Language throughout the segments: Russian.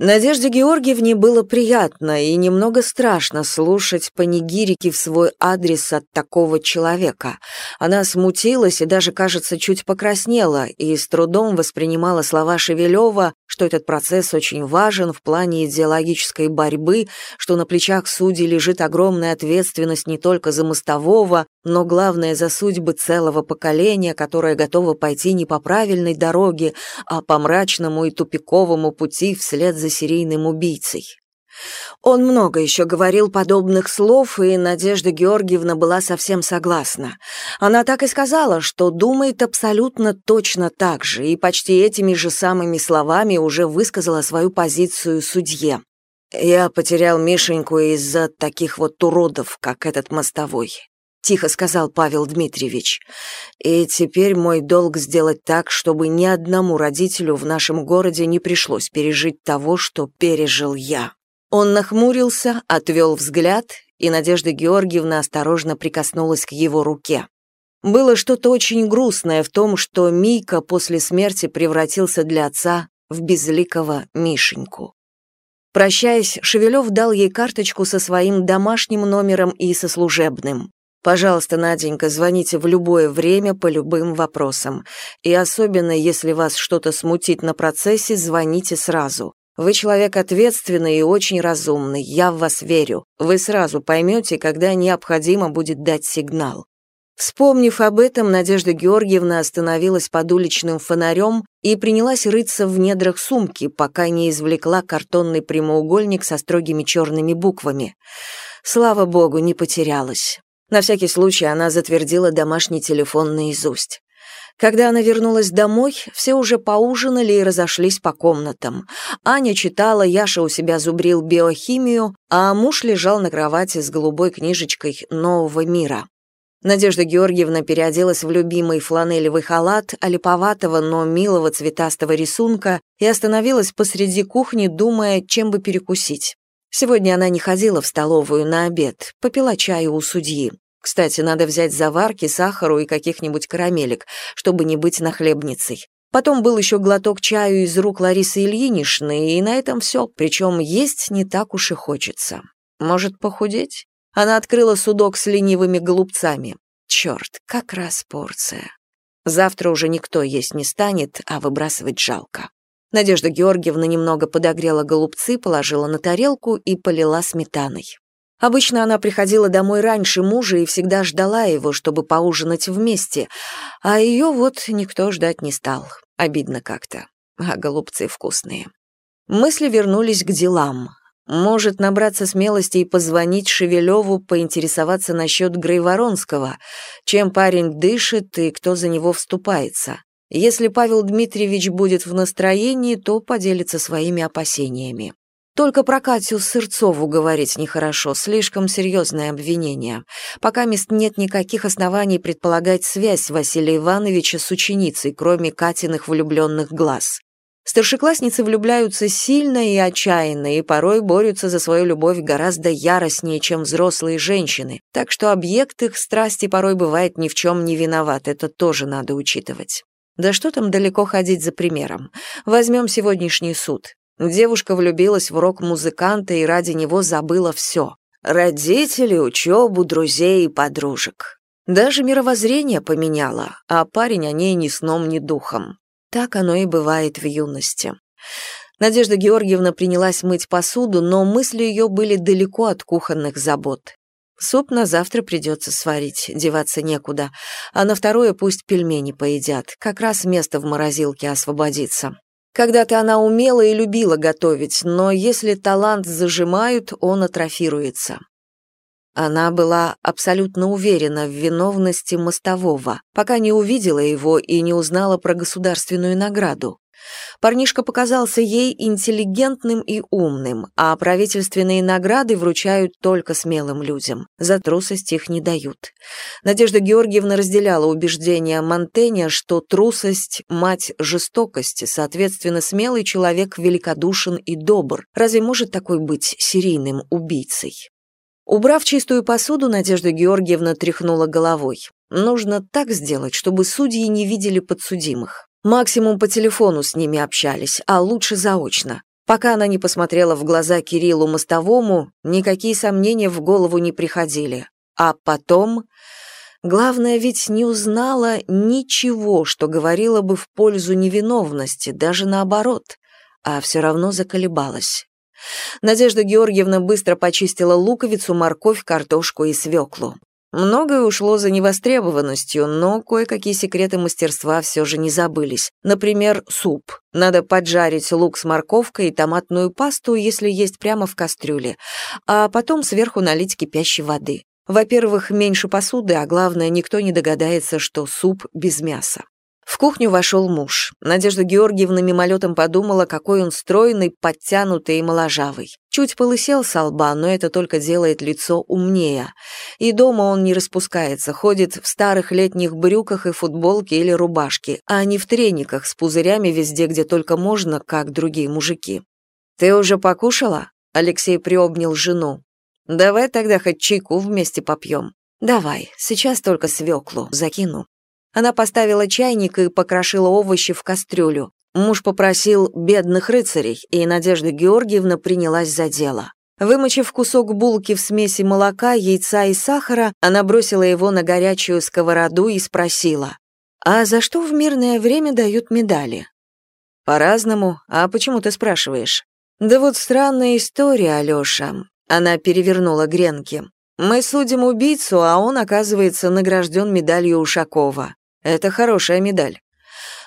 Надежде Георгиевне было приятно и немного страшно слушать панигирики в свой адрес от такого человека. Она смутилась и даже, кажется, чуть покраснела и с трудом воспринимала слова Шевелева, что этот процесс очень важен в плане идеологической борьбы, что на плечах судей лежит огромная ответственность не только за мостового, но главное за судьбы целого поколения, которое готово пойти не по правильной дороге, а по мрачному и тупиковому пути вслед за серийным убийцей. Он много еще говорил подобных слов, и Надежда Георгиевна была совсем согласна. Она так и сказала, что думает абсолютно точно так же, и почти этими же самыми словами уже высказала свою позицию судье. «Я потерял Мишеньку из-за таких вот уродов, как этот мостовой», — тихо сказал Павел Дмитриевич. «И теперь мой долг сделать так, чтобы ни одному родителю в нашем городе не пришлось пережить того, что пережил я». Он нахмурился, отвел взгляд, и Надежда Георгиевна осторожно прикоснулась к его руке. Было что-то очень грустное в том, что Мийка после смерти превратился для отца в безликого Мишеньку. Прощаясь, Шевелев дал ей карточку со своим домашним номером и со служебным. Пожалуйста, Наденька, звоните в любое время по любым вопросам. И особенно, если вас что-то смутит на процессе, звоните сразу. Вы человек ответственный и очень разумный, я в вас верю. Вы сразу поймете, когда необходимо будет дать сигнал. Вспомнив об этом, Надежда Георгиевна остановилась под уличным фонарем и принялась рыться в недрах сумки, пока не извлекла картонный прямоугольник со строгими черными буквами. Слава богу, не потерялась. На всякий случай она затвердила домашний телефон наизусть. Когда она вернулась домой, все уже поужинали и разошлись по комнатам. Аня читала, Яша у себя зубрил биохимию, а муж лежал на кровати с голубой книжечкой «Нового мира». Надежда Георгиевна переоделась в любимый фланелевый халат, олиповатого, но милого цветастого рисунка, и остановилась посреди кухни, думая, чем бы перекусить. Сегодня она не ходила в столовую на обед, попила чаю у судьи. Кстати, надо взять заварки, сахару и каких-нибудь карамелек, чтобы не быть нахлебницей. Потом был еще глоток чаю из рук Ларисы Ильиничны, и на этом все, причем есть не так уж и хочется. Может, похудеть? Она открыла судок с ленивыми голубцами. Черт, как раз порция. Завтра уже никто есть не станет, а выбрасывать жалко. Надежда Георгиевна немного подогрела голубцы, положила на тарелку и полила сметаной. Обычно она приходила домой раньше мужа и всегда ждала его, чтобы поужинать вместе, а ее вот никто ждать не стал. Обидно как-то. А голубцы вкусные. Мысли вернулись к делам. Может набраться смелости и позвонить Шевелеву, поинтересоваться насчет Грейворонского, чем парень дышит и кто за него вступается. Если Павел Дмитриевич будет в настроении, то поделится своими опасениями. Только про Катю Сырцову говорить нехорошо, слишком серьезное обвинение. Пока мест нет никаких оснований предполагать связь Василия Ивановича с ученицей, кроме Катиных влюбленных глаз. Старшеклассницы влюбляются сильно и отчаянно, и порой борются за свою любовь гораздо яростнее, чем взрослые женщины, так что объект их страсти порой бывает ни в чем не виноват, это тоже надо учитывать. Да что там далеко ходить за примером? Возьмем сегодняшний суд. Девушка влюбилась в рок-музыканта и ради него забыла все. Родители, учебу, друзей и подружек. Даже мировоззрение поменяла, а парень о ней ни сном, ни духом. Так оно и бывает в юности. Надежда Георгиевна принялась мыть посуду, но мысли ее были далеко от кухонных забот. Суп на завтра придется сварить, деваться некуда, а на второе пусть пельмени поедят, как раз место в морозилке освободится. Когда-то она умела и любила готовить, но если талант зажимают, он атрофируется. Она была абсолютно уверена в виновности мостового, пока не увидела его и не узнала про государственную награду. Парнишка показался ей интеллигентным и умным, а правительственные награды вручают только смелым людям. За трусость их не дают. Надежда Георгиевна разделяла убеждения Монтэня, что трусость – мать жестокости, соответственно, смелый человек великодушен и добр. Разве может такой быть серийным убийцей? Убрав чистую посуду, Надежда Георгиевна тряхнула головой. Нужно так сделать, чтобы судьи не видели подсудимых. Максимум по телефону с ними общались, а лучше заочно. Пока она не посмотрела в глаза Кириллу Мостовому, никакие сомнения в голову не приходили. А потом... Главное, ведь не узнала ничего, что говорило бы в пользу невиновности, даже наоборот, а все равно заколебалась. Надежда Георгиевна быстро почистила луковицу, морковь, картошку и свеклу. Многое ушло за невостребованностью, но кое-какие секреты мастерства все же не забылись. Например, суп. Надо поджарить лук с морковкой и томатную пасту, если есть прямо в кастрюле, а потом сверху налить кипящей воды. Во-первых, меньше посуды, а главное, никто не догадается, что суп без мяса. В кухню вошел муж. Надежда Георгиевна мимолетом подумала, какой он стройный, подтянутый и моложавый. Чуть полысел со лба, но это только делает лицо умнее. И дома он не распускается, ходит в старых летних брюках и футболке или рубашке, а не в трениках с пузырями везде, где только можно, как другие мужики. «Ты уже покушала?» Алексей приобнял жену. «Давай тогда хоть чайку вместе попьем». «Давай, сейчас только свеклу закину». Она поставила чайник и покрошила овощи в кастрюлю. Муж попросил бедных рыцарей, и Надежда Георгиевна принялась за дело. Вымочив кусок булки в смеси молока, яйца и сахара, она бросила его на горячую сковороду и спросила, «А за что в мирное время дают медали?» «По-разному. А почему ты спрашиваешь?» «Да вот странная история, Алёша». Она перевернула гренки. «Мы судим убийцу, а он, оказывается, награжден медалью Ушакова. Это хорошая медаль.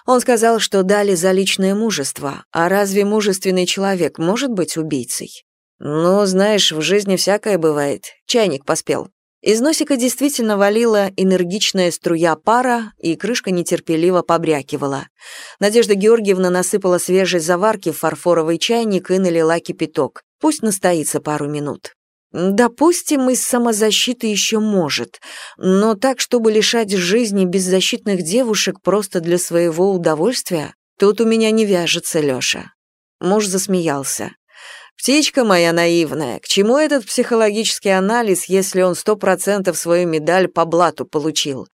Он сказал, что дали за личное мужество, а разве мужественный человек может быть убийцей? Ну, знаешь, в жизни всякое бывает. Чайник поспел. Из носика действительно валила энергичная струя пара, и крышка нетерпеливо побрякивала. Надежда Георгиевна насыпала свежей заварки в фарфоровый чайник и налила кипяток. Пусть настоится пару минут. Допустим, из самозащиты еще может, но так, чтобы лишать жизни беззащитных девушек просто для своего удовольствия, тут у меня не вяжется, Лёша. Муж засмеялся. «Птичка моя наивная, к чему этот психологический анализ, если он сто процентов свою медаль по блату получил?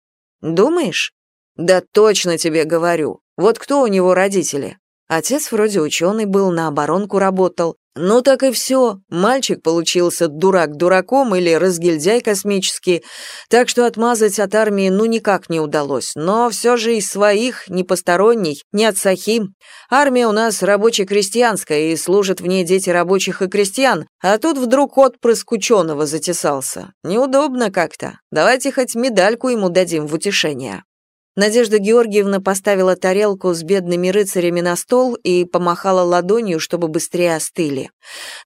Думаешь? Да точно тебе говорю. Вот кто у него родители? Отец вроде ученый был, на оборонку работал. Ну так и все. Мальчик получился дурак дураком или разгильдяй космический, так что отмазать от армии ну никак не удалось. Но все же из своих, не посторонний, не от сахим. Армия у нас рабоче-крестьянская, и служат в ней дети рабочих и крестьян, а тут вдруг отпрыск ученого затесался. Неудобно как-то. Давайте хоть медальку ему дадим в утешение. Надежда Георгиевна поставила тарелку с бедными рыцарями на стол и помахала ладонью, чтобы быстрее остыли.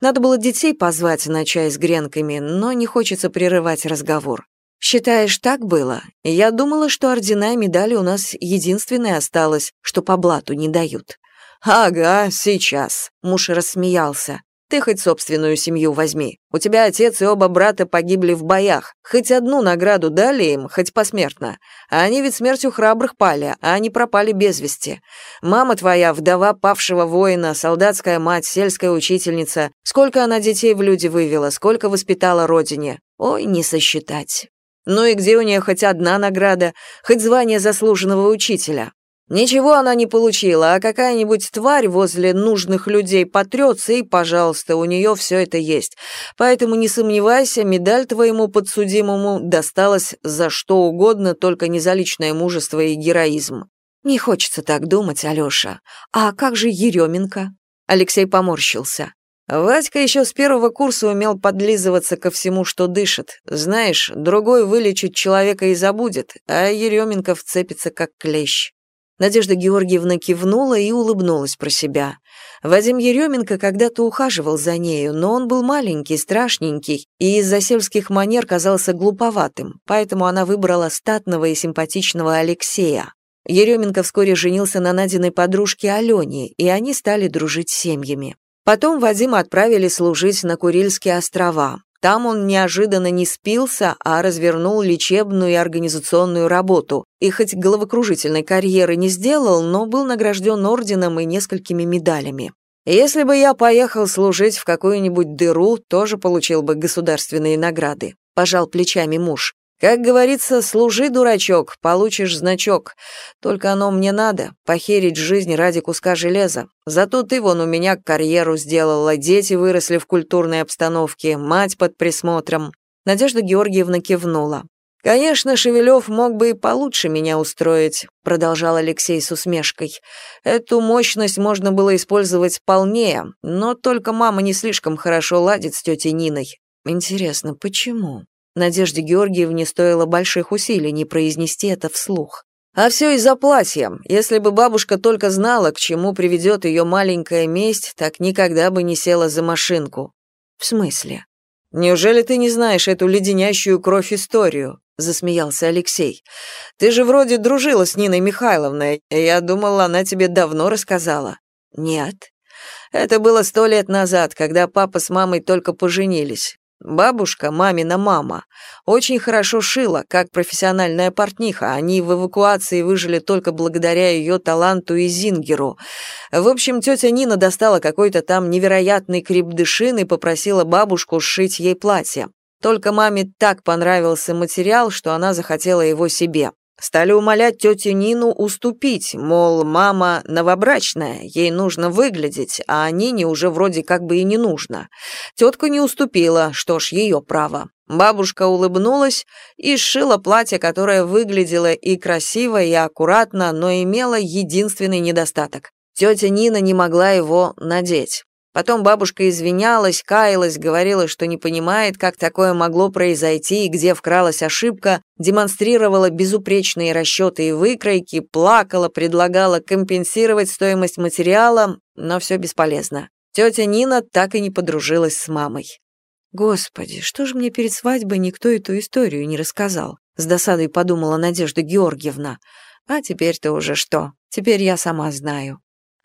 Надо было детей позвать на чай с гренками, но не хочется прерывать разговор. «Считаешь, так было? Я думала, что ордена и медали у нас единственное осталось, что по блату не дают». «Ага, сейчас», — муж рассмеялся. Ты хоть собственную семью возьми. У тебя отец и оба брата погибли в боях. Хоть одну награду дали им, хоть посмертно. А они ведь смертью храбрых пали, а они пропали без вести. Мама твоя, вдова павшего воина, солдатская мать, сельская учительница. Сколько она детей в люди вывела, сколько воспитала родине. Ой, не сосчитать. Ну и где у нее хоть одна награда, хоть звание заслуженного учителя? Ничего она не получила, а какая-нибудь тварь возле нужных людей потрется, и, пожалуйста, у нее все это есть. Поэтому не сомневайся, медаль твоему подсудимому досталась за что угодно, только не за личное мужество и героизм. Не хочется так думать, Алёша. А как же Еременко? Алексей поморщился. Вадька еще с первого курса умел подлизываться ко всему, что дышит. Знаешь, другой вылечит человека и забудет, а Еременко вцепится как клещ. Надежда Георгиевна кивнула и улыбнулась про себя. Вадим Еременко когда-то ухаживал за нею, но он был маленький, страшненький, и из-за сельских манер казался глуповатым, поэтому она выбрала статного и симпатичного Алексея. Еременко вскоре женился на Надиной подружке Алене, и они стали дружить семьями. Потом Вадима отправили служить на Курильские острова. Там он неожиданно не спился, а развернул лечебную и организационную работу. И хоть головокружительной карьеры не сделал, но был награжден орденом и несколькими медалями. Если бы я поехал служить в какую-нибудь дыру, тоже получил бы государственные награды, пожал плечами муж. Как говорится, служи, дурачок, получишь значок. Только оно мне надо, похерить жизнь ради куска железа. Зато ты вон у меня карьеру сделала, дети выросли в культурной обстановке, мать под присмотром. Надежда Георгиевна кивнула. «Конечно, Шевелев мог бы и получше меня устроить», — продолжал Алексей с усмешкой. «Эту мощность можно было использовать полнее, но только мама не слишком хорошо ладит с тетей Ниной». «Интересно, почему?» Надежде Георгиевне стоило больших усилий не произнести это вслух. А все из-за платья. Если бы бабушка только знала, к чему приведет ее маленькая месть, так никогда бы не села за машинку. В смысле? Неужели ты не знаешь эту леденящую кровь историю? засмеялся Алексей. Ты же вроде дружила с Ниной Михайловной. Я думал, она тебе давно рассказала. Нет. Это было сто лет назад, когда папа с мамой только поженились. Бабушка, мамина мама, очень хорошо шила, как профессиональная портниха. Они в эвакуации выжили только благодаря ее таланту и зингеру. В общем, тетя Нина достала какой-то там невероятный крепдышин и попросила бабушку сшить ей платье. Только маме так понравился материал, что она захотела его себе. Стали умолять тетю Нину уступить, мол, мама новобрачная, ей нужно выглядеть, а Нине уже вроде как бы и не нужно. Тетка не уступила, что ж, ее право. Бабушка улыбнулась и сшила платье, которое выглядело и красиво, и аккуратно, но имело единственный недостаток. Тетя Нина не могла его надеть. Потом бабушка извинялась, каялась, говорила, что не понимает, как такое могло произойти и где вкралась ошибка, демонстрировала безупречные расчеты и выкройки, плакала, предлагала компенсировать стоимость материала, но все бесполезно. Тетя Нина так и не подружилась с мамой. «Господи, что же мне перед свадьбой никто эту историю не рассказал?» С досадой подумала Надежда Георгиевна. «А теперь-то уже что? Теперь я сама знаю».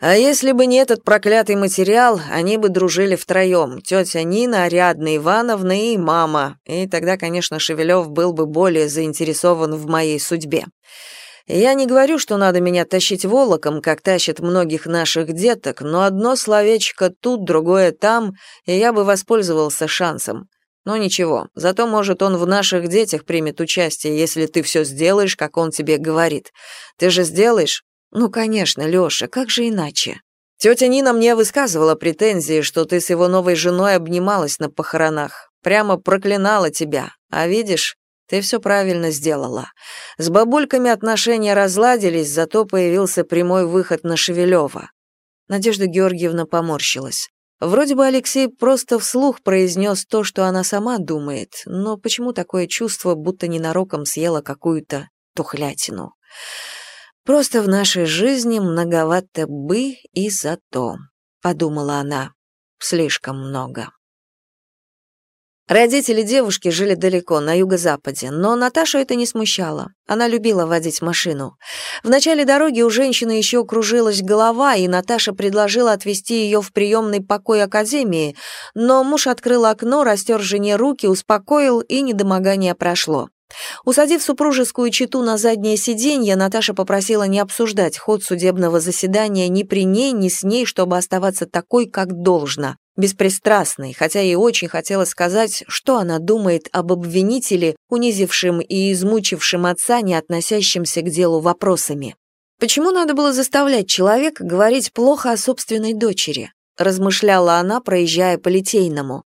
А если бы не этот проклятый материал, они бы дружили втроем, тетя Нина, Ариадна Ивановна и мама, и тогда, конечно, Шевелев был бы более заинтересован в моей судьбе. Я не говорю, что надо меня тащить волоком, как тащат многих наших деток, но одно словечко тут, другое там, и я бы воспользовался шансом. Но ничего, зато, может, он в наших детях примет участие, если ты все сделаешь, как он тебе говорит. Ты же сделаешь? «Ну, конечно, Лёша, как же иначе?» Тётя Нина мне высказывала претензии, что ты с его новой женой обнималась на похоронах. Прямо проклинала тебя. А видишь, ты всё правильно сделала. С бабульками отношения разладились, зато появился прямой выход на Шевелева. Надежда Георгиевна поморщилась. Вроде бы Алексей просто вслух произнес то, что она сама думает, но почему такое чувство, будто ненароком съела какую-то тухлятину? Просто в нашей жизни многовато бы и зато, подумала она. Слишком много. Родители девушки жили далеко, на юго-западе, но Наташу это не смущало. Она любила водить машину. В начале дороги у женщины еще кружилась голова, и Наташа предложила отвезти ее в приемный покой Академии, но муж открыл окно, растер жене руки, успокоил, и недомогание прошло. Усадив супружескую чету на заднее сиденье, Наташа попросила не обсуждать ход судебного заседания ни при ней, ни с ней, чтобы оставаться такой, как должно, беспристрастной, хотя ей очень хотелось сказать, что она думает об обвинителе, унизившем и измучившем отца, не относящимся к делу вопросами. Почему надо было заставлять человека говорить плохо о собственной дочери? размышляла она, проезжая по Литейному.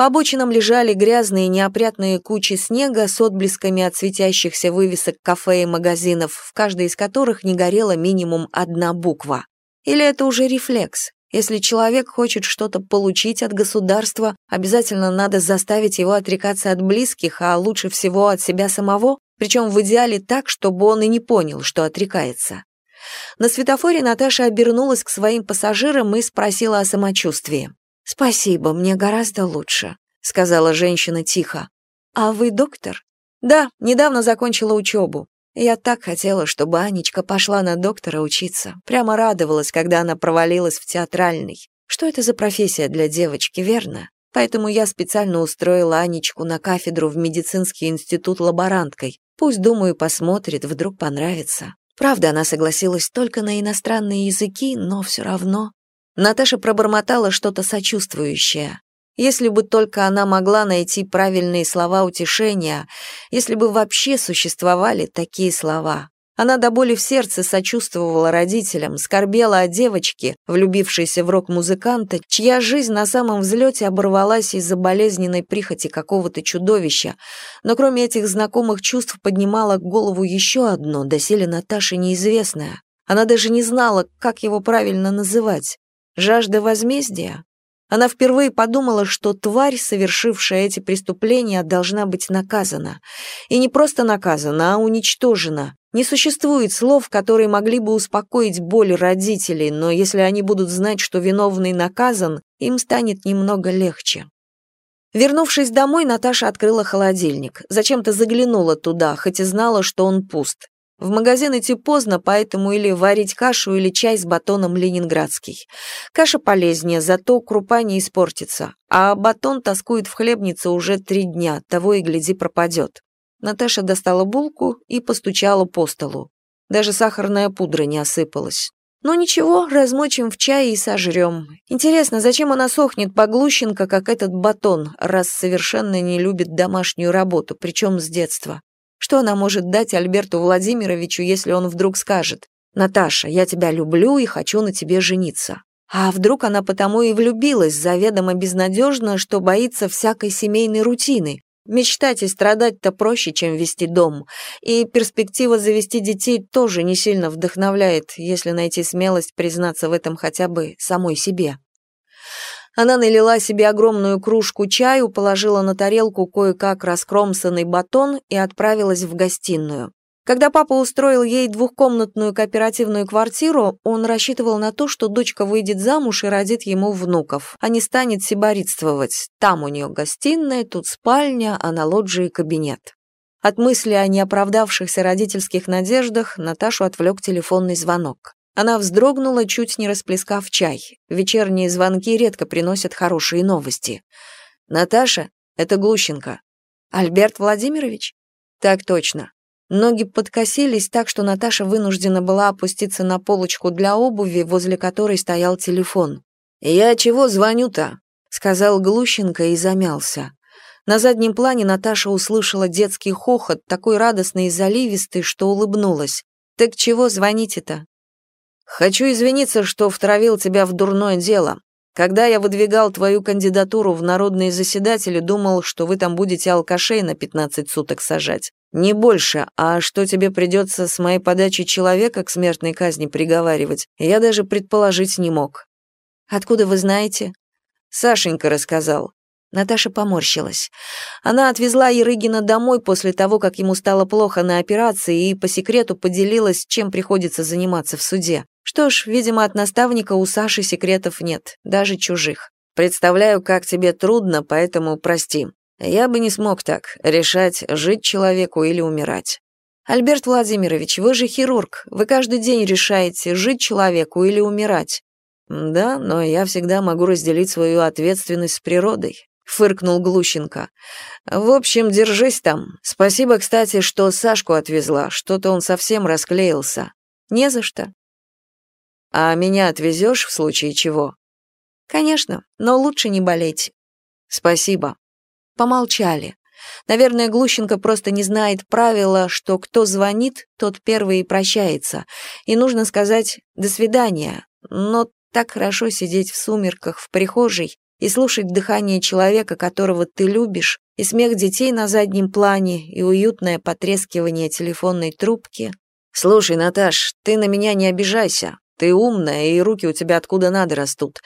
По обочинам лежали грязные неопрятные кучи снега с отблесками от светящихся вывесок кафе и магазинов, в каждой из которых не горела минимум одна буква. Или это уже рефлекс? Если человек хочет что-то получить от государства, обязательно надо заставить его отрекаться от близких, а лучше всего от себя самого, причем в идеале так, чтобы он и не понял, что отрекается. На светофоре Наташа обернулась к своим пассажирам и спросила о самочувствии. «Спасибо, мне гораздо лучше», — сказала женщина тихо. «А вы доктор?» «Да, недавно закончила учебу. Я так хотела, чтобы Анечка пошла на доктора учиться. Прямо радовалась, когда она провалилась в театральный. Что это за профессия для девочки, верно? Поэтому я специально устроила Анечку на кафедру в медицинский институт лаборанткой. Пусть, думаю, посмотрит, вдруг понравится. Правда, она согласилась только на иностранные языки, но все равно. Наташа пробормотала что-то сочувствующее. Если бы только она могла найти правильные слова утешения, если бы вообще существовали такие слова. Она до боли в сердце сочувствовала родителям, скорбела о девочке, влюбившейся в рок-музыканта, чья жизнь на самом взлете оборвалась из-за болезненной прихоти какого-то чудовища. Но кроме этих знакомых чувств поднимала голову еще одно, доселе Наташе неизвестное. Она даже не знала, как его правильно называть. Жажда возмездия? Она впервые подумала, что тварь, совершившая эти преступления, должна быть наказана. И не просто наказана, а уничтожена. Не существует слов, которые могли бы успокоить боль родителей, но если они будут знать, что виновный наказан, им станет немного легче. Вернувшись домой, Наташа открыла холодильник. Зачем-то заглянула туда, хоть и знала, что он пуст. В магазин идти поздно, поэтому или варить кашу, или чай с батоном ленинградский. Каша полезнее, зато крупа не испортится. А батон тоскует в хлебнице уже три дня, того и гляди пропадет. Наташа достала булку и постучала по столу. Даже сахарная пудра не осыпалась. «Ну ничего, размочим в чае и сожрем. Интересно, зачем она сохнет поглущенка, как этот батон, раз совершенно не любит домашнюю работу, причем с детства? Что она может дать Альберту Владимировичу, если он вдруг скажет «Наташа, я тебя люблю и хочу на тебе жениться»? А вдруг она потому и влюбилась, заведомо безнадежно, что боится всякой семейной рутины, Мечтать и страдать-то проще, чем вести дом. И перспектива завести детей тоже не сильно вдохновляет, если найти смелость признаться в этом хотя бы самой себе. Она налила себе огромную кружку чаю, положила на тарелку кое-как раскромсанный батон и отправилась в гостиную. Когда папа устроил ей двухкомнатную кооперативную квартиру, он рассчитывал на то, что дочка выйдет замуж и родит ему внуков, а не станет сиборитствовать. Там у нее гостиная, тут спальня, а на лоджии кабинет. От мысли о неоправдавшихся родительских надеждах Наташу отвлек телефонный звонок. Она вздрогнула, чуть не расплескав чай. Вечерние звонки редко приносят хорошие новости. «Наташа, это Глущенко». «Альберт Владимирович?» «Так точно. Ноги подкосились так, что Наташа вынуждена была опуститься на полочку для обуви, возле которой стоял телефон. «Я чего звоню-то?» — сказал Глущенко и замялся. На заднем плане Наташа услышала детский хохот, такой радостный и заливистый, что улыбнулась. «Так чего звоните-то?» «Хочу извиниться, что втравил тебя в дурное дело. Когда я выдвигал твою кандидатуру в народные заседатели, думал, что вы там будете алкашей на 15 суток сажать. Не больше, а что тебе придется с моей подачи человека к смертной казни приговаривать, я даже предположить не мог. Откуда вы знаете? Сашенька рассказал. Наташа поморщилась. Она отвезла Ерыгина домой после того, как ему стало плохо на операции и по секрету поделилась, чем приходится заниматься в суде. Что ж, видимо, от наставника у Саши секретов нет, даже чужих. Представляю, как тебе трудно, поэтому прости. Я бы не смог так решать, жить человеку или умирать. Альберт Владимирович, вы же хирург. Вы каждый день решаете, жить человеку или умирать. Да, но я всегда могу разделить свою ответственность с природой, фыркнул Глущенко. В общем, держись там. Спасибо, кстати, что Сашку отвезла. Что-то он совсем расклеился. Не за что. А меня отвезешь в случае чего? Конечно, но лучше не болеть. Спасибо. Помолчали. Наверное, Глущенко просто не знает правила, что кто звонит, тот первый и прощается. И нужно сказать «до свидания». Но так хорошо сидеть в сумерках в прихожей и слушать дыхание человека, которого ты любишь, и смех детей на заднем плане, и уютное потрескивание телефонной трубки. «Слушай, Наташ, ты на меня не обижайся. Ты умная, и руки у тебя откуда надо растут.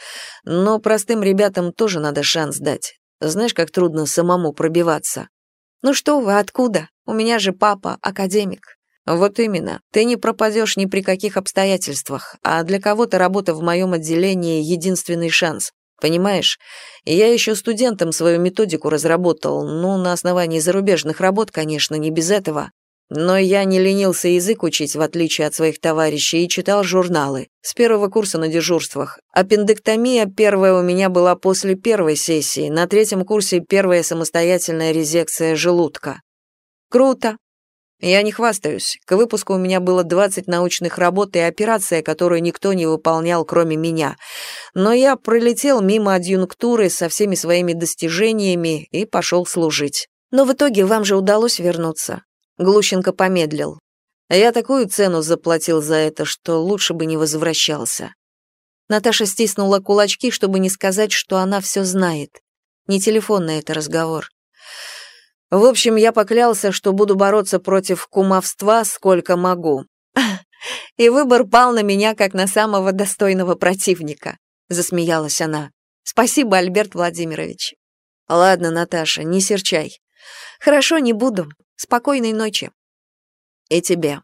Но простым ребятам тоже надо шанс дать. Знаешь, как трудно самому пробиваться. Ну что вы, откуда? У меня же папа академик. Вот именно. Ты не пропадешь ни при каких обстоятельствах, а для кого-то работа в моем отделении — единственный шанс. Понимаешь? Я еще студентам свою методику разработал, ну, на основании зарубежных работ, конечно, не без этого. Но я не ленился язык учить, в отличие от своих товарищей, и читал журналы. С первого курса на дежурствах. Аппендэктомия первая у меня была после первой сессии, на третьем курсе первая самостоятельная резекция желудка. Круто. Я не хвастаюсь. К выпуску у меня было 20 научных работ и операция, которую никто не выполнял, кроме меня. Но я пролетел мимо адъюнктуры со всеми своими достижениями и пошел служить. Но в итоге вам же удалось вернуться. Глущенко помедлил. Я такую цену заплатил за это, что лучше бы не возвращался. Наташа стиснула кулачки, чтобы не сказать, что она все знает. Не телефонный это разговор. В общем, я поклялся, что буду бороться против кумовства сколько могу. И выбор пал на меня как на самого достойного противника, засмеялась она. Спасибо, Альберт Владимирович. Ладно, Наташа, не серчай. Хорошо, не буду. Спокойной ночи. И тебе.